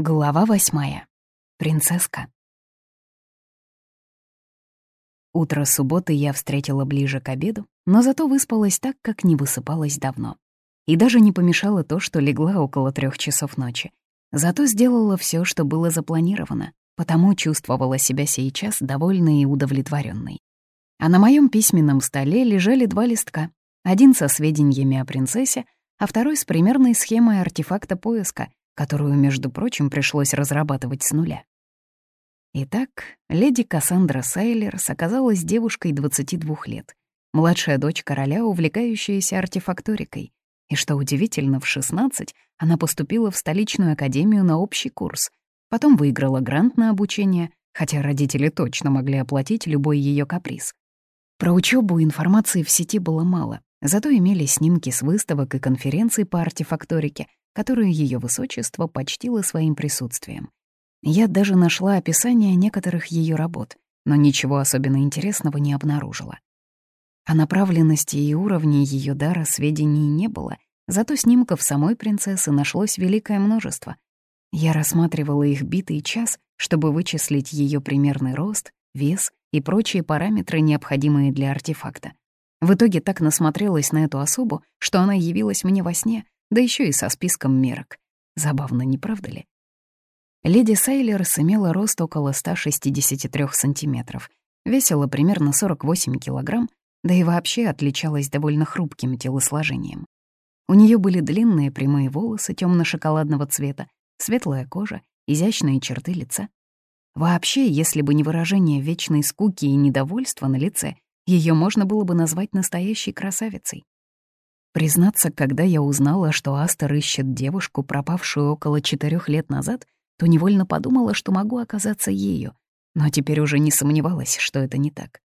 Глава восьмая. Принцесска. Утро субботы я встретила ближе к обеду, но зато выспалась так, как не высыпалась давно. И даже не помешало то, что легла около трех часов ночи. Зато сделала все, что было запланировано, потому чувствовала себя сейчас довольной и удовлетворенной. А на моем письменном столе лежали два листка. Один со сведениями о принцессе, а второй с примерной схемой артефакта поиска — которую, между прочим, пришлось разрабатывать с нуля. Итак, леди Кассандра Сайлерс оказалась девушкой 22 лет, младшая дочь короля, увлекающаяся артефакторикой. И что удивительно, в 16 она поступила в столичную академию на общий курс, потом выиграла грант на обучение, хотя родители точно могли оплатить любой ее каприз. Про учебу информации в сети было мало, зато имели снимки с выставок и конференций по артефакторике, которую ее высочество почтило своим присутствием. Я даже нашла описание некоторых ее работ, но ничего особенно интересного не обнаружила. О направленности и уровне ее дара сведений не было, зато снимков самой принцессы нашлось великое множество. Я рассматривала их битый час, чтобы вычислить ее примерный рост, вес и прочие параметры, необходимые для артефакта. В итоге так насмотрелась на эту особу, что она явилась мне во сне — да еще и со списком мерок. Забавно, не правда ли? Леди Сейлерс имела рост около 163 сантиметров, весила примерно 48 килограмм, да и вообще отличалась довольно хрупким телосложением. У нее были длинные прямые волосы темно шоколадного цвета, светлая кожа, изящные черты лица. Вообще, если бы не выражение вечной скуки и недовольства на лице, ее можно было бы назвать настоящей красавицей. Признаться, когда я узнала, что Астер ищет девушку, пропавшую около четырех лет назад, то невольно подумала, что могу оказаться ею, но теперь уже не сомневалась, что это не так.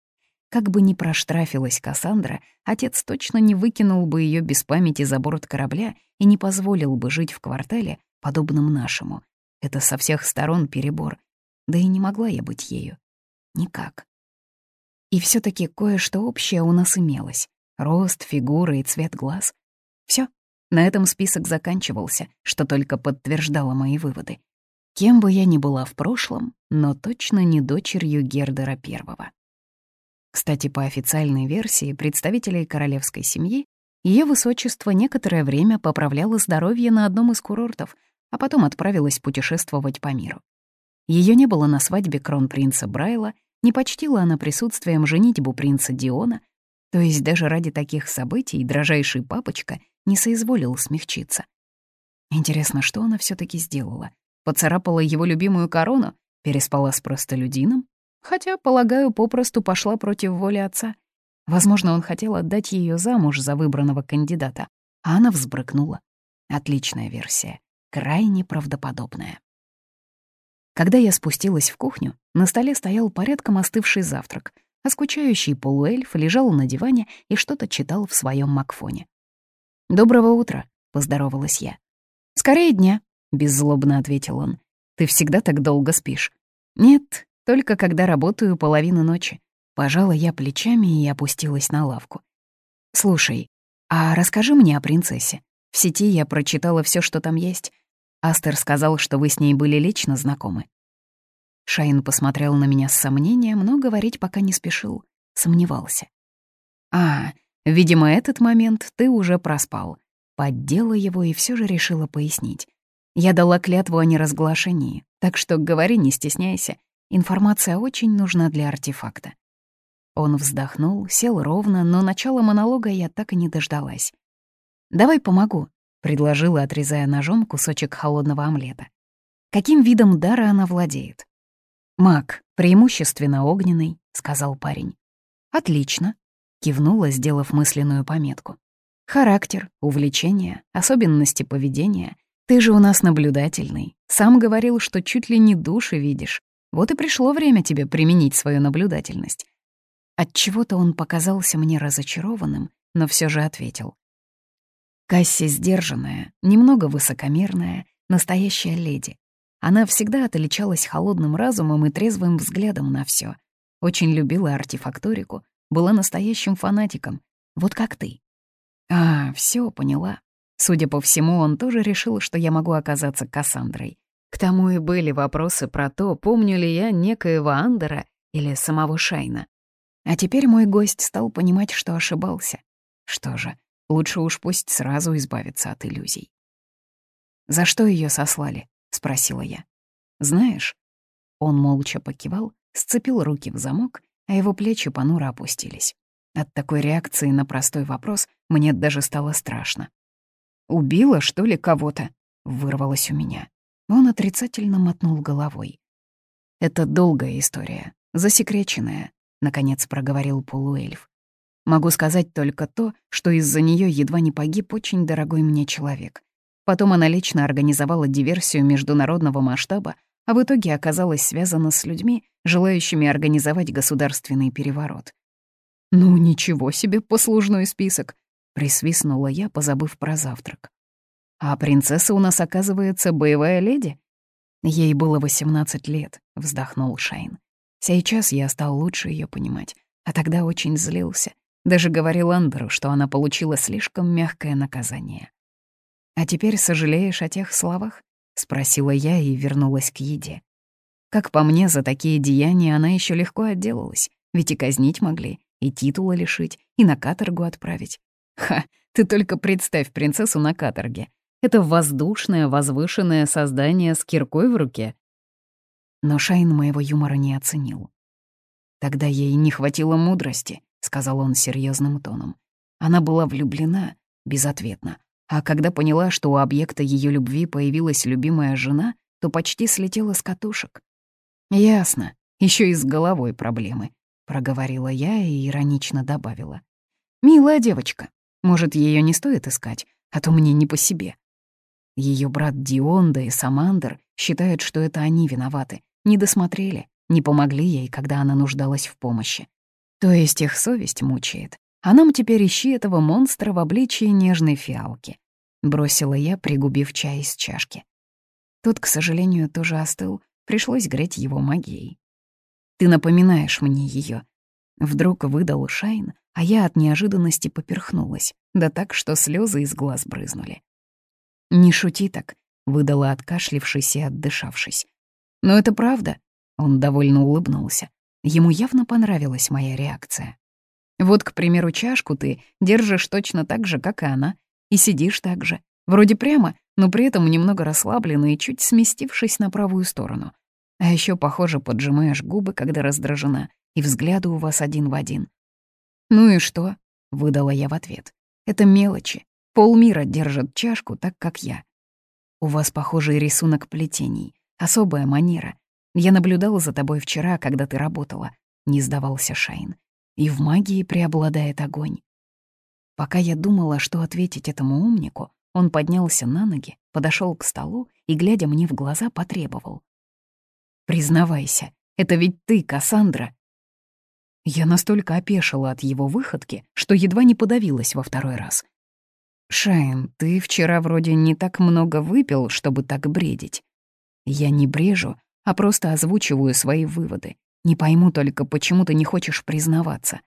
Как бы ни проштрафилась Кассандра, отец точно не выкинул бы ее без памяти за борт корабля и не позволил бы жить в квартале, подобном нашему. Это со всех сторон перебор. Да и не могла я быть ею. Никак. И все таки кое-что общее у нас имелось. Рост, фигура и цвет глаз. Все. На этом список заканчивался, что только подтверждало мои выводы. Кем бы я ни была в прошлом, но точно не дочерью Гердера Первого. Кстати, по официальной версии представителей королевской семьи, ее высочество некоторое время поправляло здоровье на одном из курортов, а потом отправилась путешествовать по миру. Ее не было на свадьбе кронпринца Брайла, не почтила она присутствием женитьбу принца Диона, то есть даже ради таких событий дрожайший папочка не соизволил смягчиться. Интересно, что она все таки сделала? Поцарапала его любимую корону? Переспала с простолюдином? Хотя, полагаю, попросту пошла против воли отца. Возможно, он хотел отдать ее замуж за выбранного кандидата, а она взбрыкнула. Отличная версия, крайне правдоподобная. Когда я спустилась в кухню, на столе стоял порядком остывший завтрак — а скучающий полуэльф лежал на диване и что-то читал в своем макфоне. «Доброго утра», — поздоровалась я. «Скорее дня», — беззлобно ответил он. «Ты всегда так долго спишь?» «Нет, только когда работаю половину ночи». Пожала я плечами и опустилась на лавку. «Слушай, а расскажи мне о принцессе. В сети я прочитала все, что там есть. Астер сказал, что вы с ней были лично знакомы. Шайн посмотрел на меня с сомнением, но говорить пока не спешил, сомневался. «А, видимо, этот момент ты уже проспал». Поддела его и все же решила пояснить. «Я дала клятву о неразглашении, так что говори, не стесняйся. Информация очень нужна для артефакта». Он вздохнул, сел ровно, но начала монолога я так и не дождалась. «Давай помогу», — предложила, отрезая ножом кусочек холодного омлета. «Каким видом дара она владеет?» «Маг, преимущественно огненный», — сказал парень. «Отлично», — кивнула, сделав мысленную пометку. «Характер, увлечения, особенности поведения. Ты же у нас наблюдательный. Сам говорил, что чуть ли не души видишь. Вот и пришло время тебе применить свою наблюдательность». Отчего-то он показался мне разочарованным, но все же ответил. Касси сдержанная, немного высокомерная, настоящая леди. Она всегда отличалась холодным разумом и трезвым взглядом на все. Очень любила артефакторику, была настоящим фанатиком, вот как ты. А, все поняла. Судя по всему, он тоже решил, что я могу оказаться Кассандрой. К тому и были вопросы про то, помню ли я некоего Андера или самого Шайна. А теперь мой гость стал понимать, что ошибался. Что же, лучше уж пусть сразу избавиться от иллюзий. «За что ее сослали?» — спросила я. «Знаешь?» Он молча покивал, сцепил руки в замок, а его плечи понуро опустились. От такой реакции на простой вопрос мне даже стало страшно. «Убила, что ли, кого-то?» — вырвалось у меня. Он отрицательно мотнул головой. «Это долгая история, засекреченная», — наконец проговорил полуэльф. «Могу сказать только то, что из-за нее едва не погиб очень дорогой мне человек. Потом она лично организовала диверсию международного масштаба, а в итоге оказалась связана с людьми, желающими организовать государственный переворот. «Ну, ничего себе, послужной список!» — присвистнула я, позабыв про завтрак. «А принцесса у нас, оказывается, боевая леди?» «Ей было 18 лет», — вздохнул Шайн. «Сейчас я стал лучше ее понимать, а тогда очень злился. Даже говорил Андеру, что она получила слишком мягкое наказание». «А теперь сожалеешь о тех словах?» — спросила я и вернулась к еде. Как по мне, за такие деяния она еще легко отделалась, ведь и казнить могли, и титула лишить, и на каторгу отправить. Ха, ты только представь принцессу на каторге. Это воздушное, возвышенное создание с киркой в руке. Но Шайн моего юмора не оценил. Тогда ей не хватило мудрости, сказал он серьезным тоном. Она была влюблена, безответно. А когда поняла, что у объекта ее любви появилась любимая жена, то почти слетела с катушек. Ясно, еще и с головой проблемы проговорила я и иронично добавила. «Милая девочка, может, ее не стоит искать, а то мне не по себе». Ее брат Дионда и Самандер считают, что это они виноваты, не досмотрели, не помогли ей, когда она нуждалась в помощи. То есть их совесть мучает. А нам теперь ищи этого монстра в обличии нежной фиалки. Бросила я, пригубив чай из чашки. Тот, к сожалению, тоже остыл, пришлось греть его магией. Ты напоминаешь мне ее. Вдруг выдал Шайн, а я от неожиданности поперхнулась, да так, что слезы из глаз брызнули. «Не шути так», — выдала откашлившись и отдышавшись. «Но это правда», — он довольно улыбнулся. Ему явно понравилась моя реакция. «Вот, к примеру, чашку ты держишь точно так же, как и она, и сидишь так же, вроде прямо, но при этом немного расслабленно и чуть сместившись на правую сторону. А еще, похоже, поджимаешь губы, когда раздражена, и взгляды у вас один в один. «Ну и что?» — выдала я в ответ. «Это мелочи. Полмира держит чашку так, как я. У вас похожий рисунок плетений, особая манера. Я наблюдала за тобой вчера, когда ты работала», — не сдавался Шайн. «И в магии преобладает огонь». Пока я думала, что ответить этому умнику, он поднялся на ноги, подошел к столу и, глядя мне в глаза, потребовал. Признавайся, это ведь ты, Кассандра. Я настолько опешила от его выходки, что едва не подавилась во второй раз. «Шайн, ты вчера вроде не так много выпил, чтобы так бредить. Я не брежу, а просто озвучиваю свои выводы. Не пойму только, почему ты не хочешь признаваться».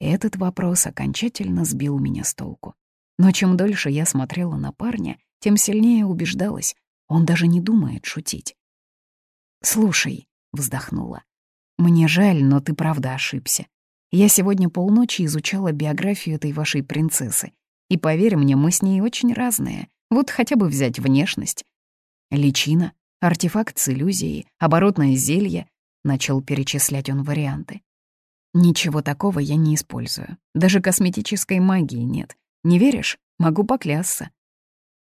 Этот вопрос окончательно сбил меня с толку. Но чем дольше я смотрела на парня, тем сильнее убеждалась, он даже не думает шутить. «Слушай», — вздохнула, — «мне жаль, но ты правда ошибся. Я сегодня полночи изучала биографию этой вашей принцессы, и поверь мне, мы с ней очень разные. Вот хотя бы взять внешность. Личина, артефакт с иллюзией, оборотное зелье», — начал перечислять он варианты. «Ничего такого я не использую. Даже косметической магии нет. Не веришь? Могу поклясться».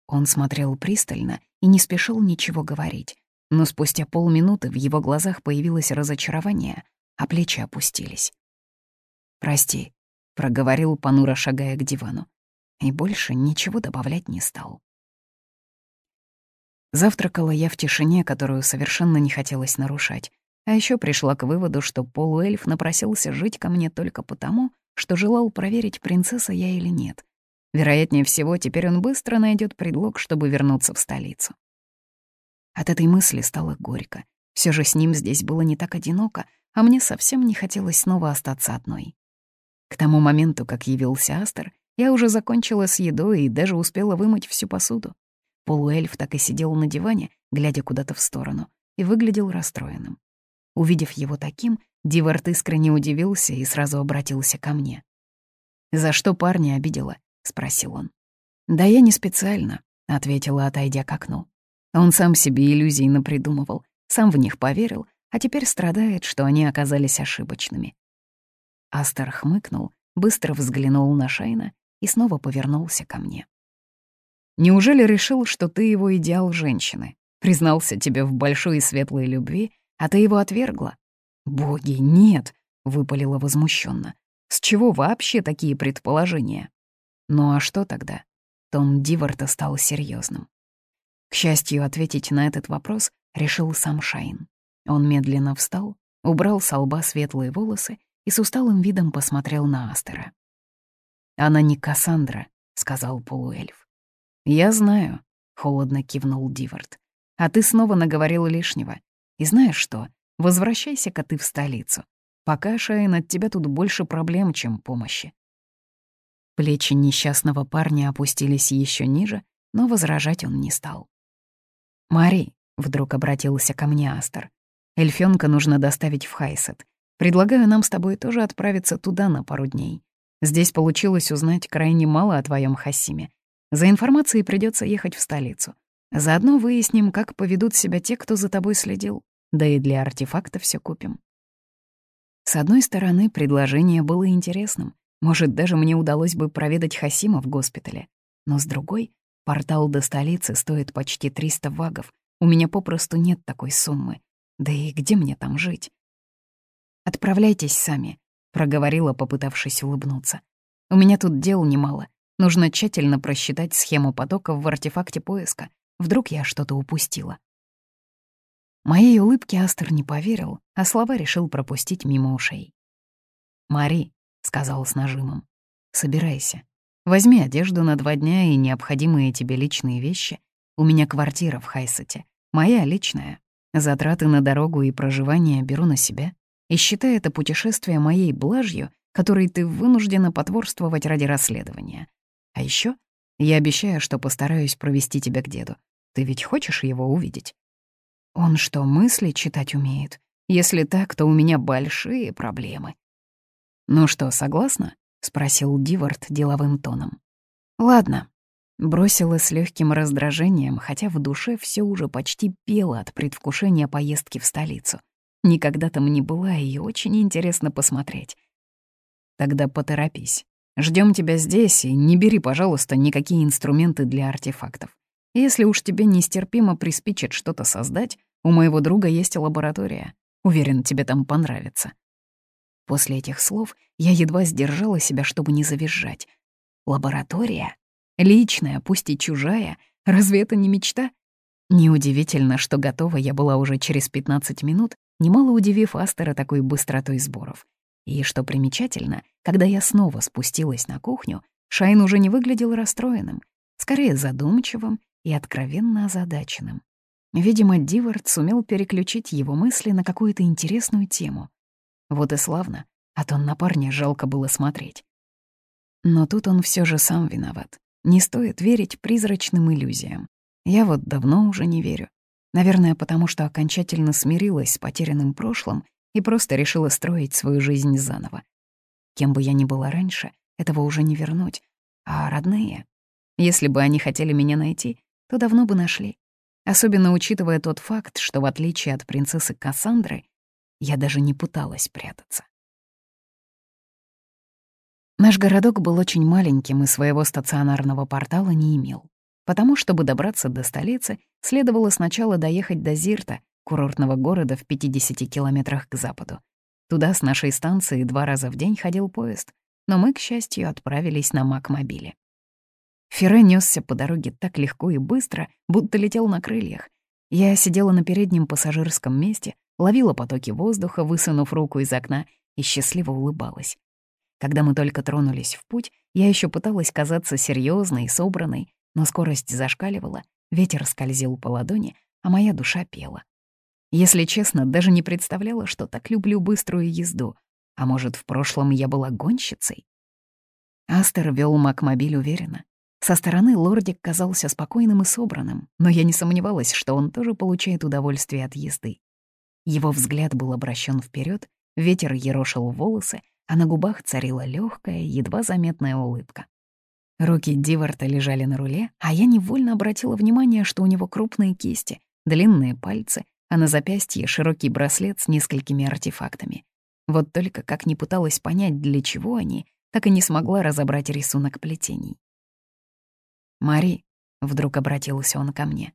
Он смотрел пристально и не спешил ничего говорить но спустя полминуты в его глазах появилось разочарование, а плечи опустились. «Прости», — проговорил, понуро шагая к дивану, и больше ничего добавлять не стал. Завтракала я в тишине, которую совершенно не хотелось нарушать, а еще пришла к выводу, что полуэльф напросился жить ко мне только потому, что желал проверить, принцесса я или нет. Вероятнее всего, теперь он быстро найдет предлог, чтобы вернуться в столицу. От этой мысли стало горько. Все же с ним здесь было не так одиноко, а мне совсем не хотелось снова остаться одной. К тому моменту, как явился Астер, я уже закончила с едой и даже успела вымыть всю посуду. Полуэльф так и сидел на диване, глядя куда-то в сторону, и выглядел расстроенным. Увидев его таким, Дивард искренне удивился и сразу обратился ко мне. «За что парня обидела?» — спросил он. «Да я не специально», — ответила, отойдя к окну. Он сам себе иллюзий напридумывал, сам в них поверил, а теперь страдает, что они оказались ошибочными. Астер хмыкнул, быстро взглянул на Шайна и снова повернулся ко мне. «Неужели решил, что ты его идеал женщины? Признался тебе в большой и светлой любви, а ты его отвергла?» «Боги, нет!» — выпалила возмущенно. «С чего вообще такие предположения?» «Ну а что тогда?» Тон Диварта стал серьезным. К счастью, ответить на этот вопрос решил сам Шайн. Он медленно встал, убрал с лба светлые волосы и с усталым видом посмотрел на Астера. «Она не Кассандра», — сказал полуэльф. «Я знаю», — холодно кивнул Дивард. «А ты снова наговорил лишнего. И знаешь что? Возвращайся-ка ты в столицу. Пока, Шайн, от тебя тут больше проблем, чем помощи». Плечи несчастного парня опустились еще ниже, но возражать он не стал. «Мари», — вдруг обратился ко мне Астер, — «эльфёнка нужно доставить в Хайсет. Предлагаю нам с тобой тоже отправиться туда на пару дней. Здесь получилось узнать крайне мало о твоем Хасиме. За информацией придется ехать в столицу. Заодно выясним, как поведут себя те, кто за тобой следил. Да и для артефакта все купим». С одной стороны, предложение было интересным. Может, даже мне удалось бы проведать Хасима в госпитале. Но с другой, Портал до столицы стоит почти 300 вагов. У меня попросту нет такой суммы. Да и где мне там жить? «Отправляйтесь сами», — проговорила, попытавшись улыбнуться. «У меня тут дел немало. Нужно тщательно просчитать схему потоков в артефакте поиска. Вдруг я что-то упустила». Моей улыбке Астер не поверил, а слова решил пропустить мимо ушей. «Мари», — сказал с нажимом, — «собирайся. Возьми одежду на два дня и необходимые тебе личные вещи. У меня квартира в Хайсете, моя личная. Затраты на дорогу и проживание беру на себя. И считай это путешествие моей блажью, которой ты вынуждена потворствовать ради расследования. А еще я обещаю, что постараюсь провести тебя к деду. Ты ведь хочешь его увидеть? Он что, мысли читать умеет? Если так, то у меня большие проблемы. Ну что, согласна? — спросил Дивард деловым тоном. «Ладно», — бросила с легким раздражением, хотя в душе все уже почти пело от предвкушения поездки в столицу. Никогда там не была, и очень интересно посмотреть. «Тогда поторопись. Ждем тебя здесь, и не бери, пожалуйста, никакие инструменты для артефактов. Если уж тебе нестерпимо приспичит что-то создать, у моего друга есть лаборатория. Уверен, тебе там понравится». После этих слов я едва сдержала себя, чтобы не завизжать. Лаборатория? Личная, пусть и чужая. Разве это не мечта? Неудивительно, что готова я была уже через 15 минут, немало удивив Астера такой быстротой сборов. И что примечательно, когда я снова спустилась на кухню, Шайн уже не выглядел расстроенным, скорее задумчивым и откровенно озадаченным. Видимо, Дивард сумел переключить его мысли на какую-то интересную тему. Вот и славно, а то на парня жалко было смотреть. Но тут он все же сам виноват. Не стоит верить призрачным иллюзиям. Я вот давно уже не верю. Наверное, потому что окончательно смирилась с потерянным прошлым и просто решила строить свою жизнь заново. Кем бы я ни была раньше, этого уже не вернуть. А родные? Если бы они хотели меня найти, то давно бы нашли. Особенно учитывая тот факт, что в отличие от принцессы Кассандры, я даже не пыталась прятаться. Наш городок был очень маленьким и своего стационарного портала не имел. Потому, чтобы добраться до столицы, следовало сначала доехать до Зирта, курортного города в 50 километрах к западу. Туда с нашей станции два раза в день ходил поезд, но мы, к счастью, отправились на Макмобиле. Ферре несся по дороге так легко и быстро, будто летел на крыльях. Я сидела на переднем пассажирском месте, ловила потоки воздуха, высунув руку из окна, и счастливо улыбалась. Когда мы только тронулись в путь, я еще пыталась казаться серьезной и собранной, но скорость зашкаливала, ветер скользил по ладони, а моя душа пела. Если честно, даже не представляла, что так люблю быструю езду. А может, в прошлом я была гонщицей? Астер вел Макмобиль уверенно. Со стороны лордик казался спокойным и собранным, но я не сомневалась, что он тоже получает удовольствие от езды. Его взгляд был обращен вперед, ветер ерошил волосы, а на губах царила легкая, едва заметная улыбка. Руки Диварта лежали на руле, а я невольно обратила внимание, что у него крупные кисти, длинные пальцы, а на запястье широкий браслет с несколькими артефактами. Вот только как не пыталась понять, для чего они, так и не смогла разобрать рисунок плетений. «Мари», — вдруг обратился он ко мне,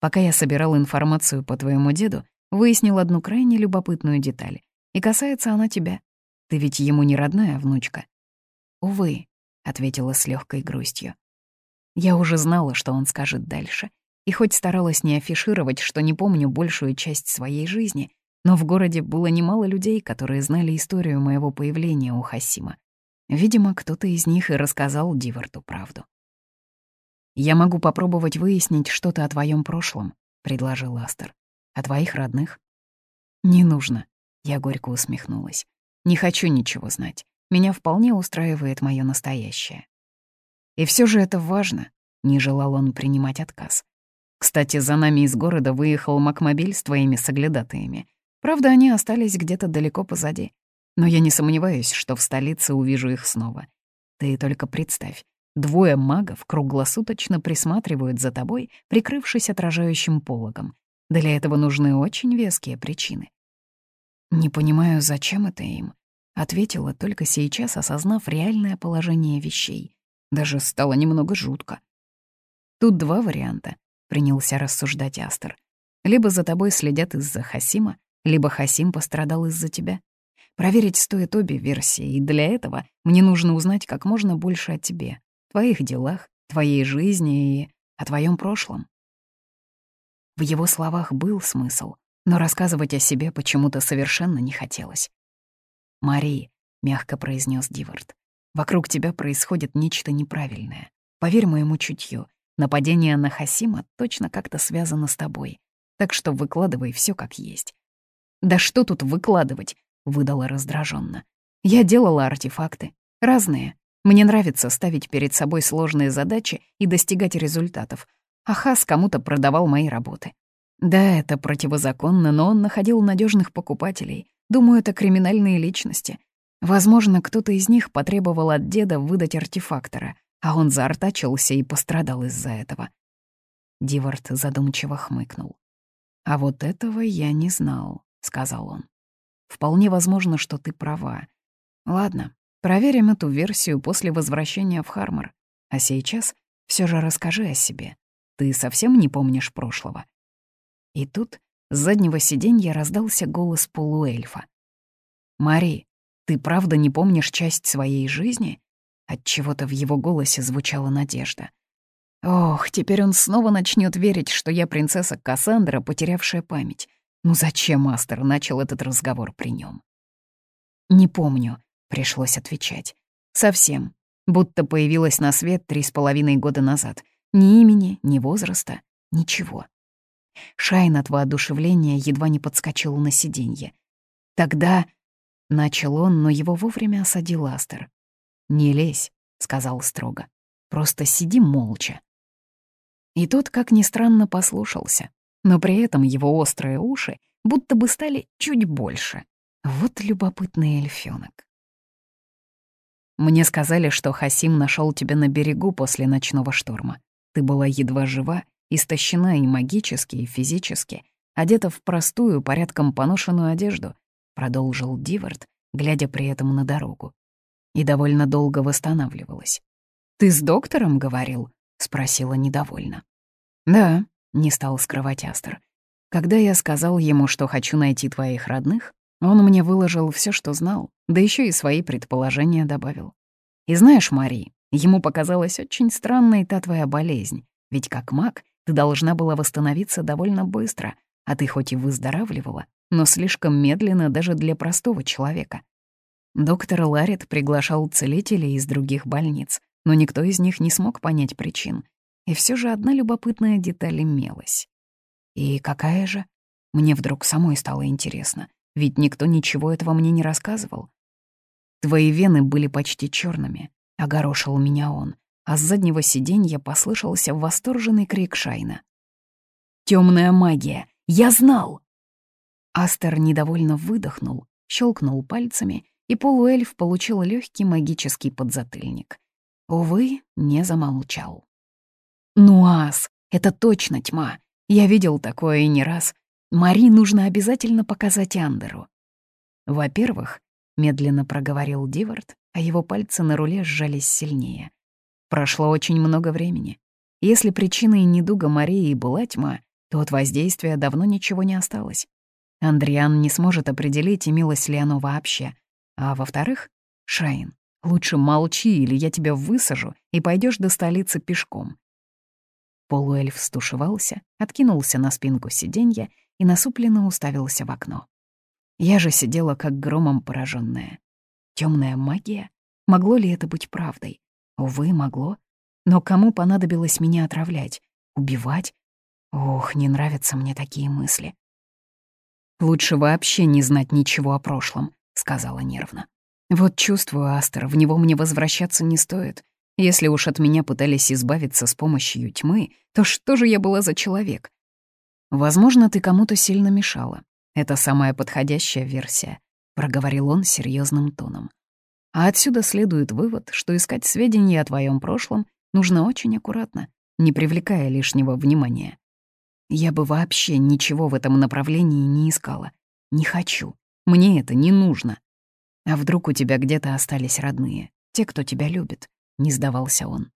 «пока я собирал информацию по твоему деду, выяснил одну крайне любопытную деталь, и касается она тебя. Ты ведь ему не родная внучка». «Увы», — ответила с легкой грустью. Я уже знала, что он скажет дальше, и хоть старалась не афишировать, что не помню большую часть своей жизни, но в городе было немало людей, которые знали историю моего появления у Хасима. Видимо, кто-то из них и рассказал Диварту правду. «Я могу попробовать выяснить что-то о твоем прошлом», — предложил Астер. «О твоих родных?» «Не нужно», — я горько усмехнулась. «Не хочу ничего знать. Меня вполне устраивает мое настоящее. И все же это важно, не желал он принимать отказ. Кстати, за нами из города выехал Макмобиль с твоими соглядатаями. Правда, они остались где-то далеко позади. Но я не сомневаюсь, что в столице увижу их снова. Ты только представь, двое магов круглосуточно присматривают за тобой, прикрывшись отражающим пологом. Для этого нужны очень веские причины. Не понимаю, зачем это им. Ответила только сейчас, осознав реальное положение вещей. Даже стало немного жутко. Тут два варианта, принялся рассуждать Астер. Либо за тобой следят из-за Хасима, либо Хасим пострадал из-за тебя. Проверить стоит обе версии, и для этого мне нужно узнать как можно больше о тебе, твоих делах, твоей жизни и о твоем прошлом. В его словах был смысл, но рассказывать о себе почему-то совершенно не хотелось. «Мари», — мягко произнес Дивард, — «вокруг тебя происходит нечто неправильное. Поверь моему чутью, нападение на Хасима точно как-то связано с тобой, так что выкладывай все как есть». «Да что тут выкладывать?» — выдала раздраженно. «Я делала артефакты. Разные. Мне нравится ставить перед собой сложные задачи и достигать результатов. А Хас кому-то продавал мои работы. Да, это противозаконно, но он находил надежных покупателей, Думаю, это криминальные личности. Возможно, кто-то из них потребовал от деда выдать артефактора, а он заортачился и пострадал из-за этого. Дивард задумчиво хмыкнул. «А вот этого я не знал», — сказал он. «Вполне возможно, что ты права. Ладно, проверим эту версию после возвращения в Хармор. А сейчас все же расскажи о себе. Ты совсем не помнишь прошлого?» И тут с заднего сиденья раздался голос полуэльфа. «Мари, ты правда не помнишь часть своей жизни?» Отчего-то в его голосе звучала надежда. «Ох, теперь он снова начнет верить, что я принцесса Кассандра, потерявшая память. Ну зачем мастер начал этот разговор при нем? «Не помню», — пришлось отвечать. «Совсем. Будто появилась на свет три с половиной года назад. Ни имени, ни возраста, ничего. Шайн от воодушевления едва не подскочил на сиденье. «Тогда...» — начал он, но его вовремя осадил Астер. «Не лезь», — сказал строго. «Просто сиди молча». И тот, как ни странно, послушался, но при этом его острые уши будто бы стали чуть больше. Вот любопытный эльфёнок. Мне сказали, что Хасим нашел тебя на берегу после ночного шторма. Ты была едва жива истощена и магически, и физически, одета в простую, порядком поношенную одежду, продолжил Дивард, глядя при этом на дорогу. И довольно долго восстанавливалась. «Ты с доктором говорил?» — спросила недовольно. «Да», — не стал скрывать Астер. «Когда я сказал ему, что хочу найти твоих родных, он мне выложил все, что знал, да еще и свои предположения добавил. И знаешь, Мари, ему показалась очень странной та твоя болезнь, ведь как маг ты должна была восстановиться довольно быстро, а ты хоть и выздоравливала, но слишком медленно даже для простого человека. Доктор Ларит приглашал целителей из других больниц, но никто из них не смог понять причин. И все же одна любопытная деталь имелась. И какая же? Мне вдруг самой стало интересно, ведь никто ничего этого мне не рассказывал. Твои вены были почти черными, огорошил меня он. а с заднего сиденья послышался восторженный крик Шайна. Темная магия! Я знал!» Астер недовольно выдохнул, щелкнул пальцами, и полуэльф получил легкий магический подзатыльник. Увы, не замолчал. «Ну, ас, это точно тьма. Я видел такое и не раз. Мари нужно обязательно показать Андеру». «Во-первых, — медленно проговорил Дивард, а его пальцы на руле сжались сильнее. Прошло очень много времени. Если причиной недуга Марии была тьма, то от воздействия давно ничего не осталось. Андриан не сможет определить, имелось ли оно вообще. А во-вторых, Шайн, лучше молчи, или я тебя высажу, и пойдешь до столицы пешком. Полуэльф стушевался, откинулся на спинку сиденья и насупленно уставился в окно. Я же сидела как громом пораженная. Темная магия? Могло ли это быть правдой? Увы, могло. Но кому понадобилось меня отравлять? Убивать? Ох, не нравятся мне такие мысли. «Лучше вообще не знать ничего о прошлом», — сказала нервно. «Вот чувствую, Астер, в него мне возвращаться не стоит. Если уж от меня пытались избавиться с помощью тьмы, то что же я была за человек? Возможно, ты кому-то сильно мешала. Это самая подходящая версия», — проговорил он серьезным тоном. «А отсюда следует вывод, что искать сведения о твоем прошлом нужно очень аккуратно, не привлекая лишнего внимания. Я бы вообще ничего в этом направлении не искала. Не хочу. Мне это не нужно. А вдруг у тебя где-то остались родные, те, кто тебя любит?» — не сдавался он.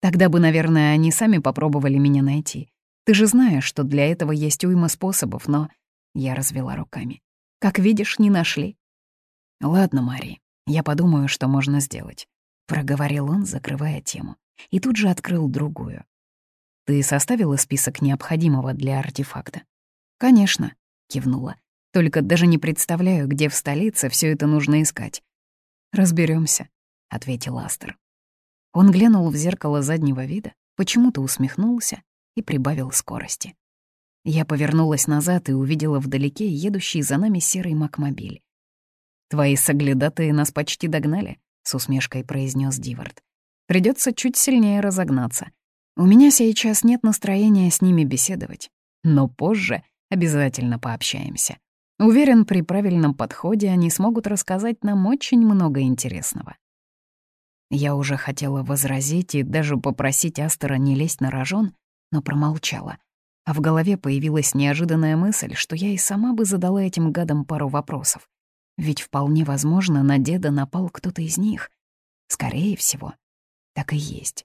«Тогда бы, наверное, они сами попробовали меня найти. Ты же знаешь, что для этого есть уйма способов, но...» Я развела руками. «Как видишь, не нашли». «Ладно, Мари, я подумаю, что можно сделать», — проговорил он, закрывая тему. И тут же открыл другую. «Ты составила список необходимого для артефакта?» «Конечно», — кивнула. «Только даже не представляю, где в столице все это нужно искать». Разберемся, ответил Астер. Он глянул в зеркало заднего вида, почему-то усмехнулся и прибавил скорости. Я повернулась назад и увидела вдалеке едущий за нами серый макмобиль. «Твои соглядатые нас почти догнали», — с усмешкой произнес Дивард. Придется чуть сильнее разогнаться. У меня сейчас нет настроения с ними беседовать, но позже обязательно пообщаемся. Уверен, при правильном подходе они смогут рассказать нам очень много интересного». Я уже хотела возразить и даже попросить Астера не лезть на рожон, но промолчала а в голове появилась неожиданная мысль, что я и сама бы задала этим гадам пару вопросов. Ведь вполне возможно, на деда напал кто-то из них. Скорее всего, так и есть.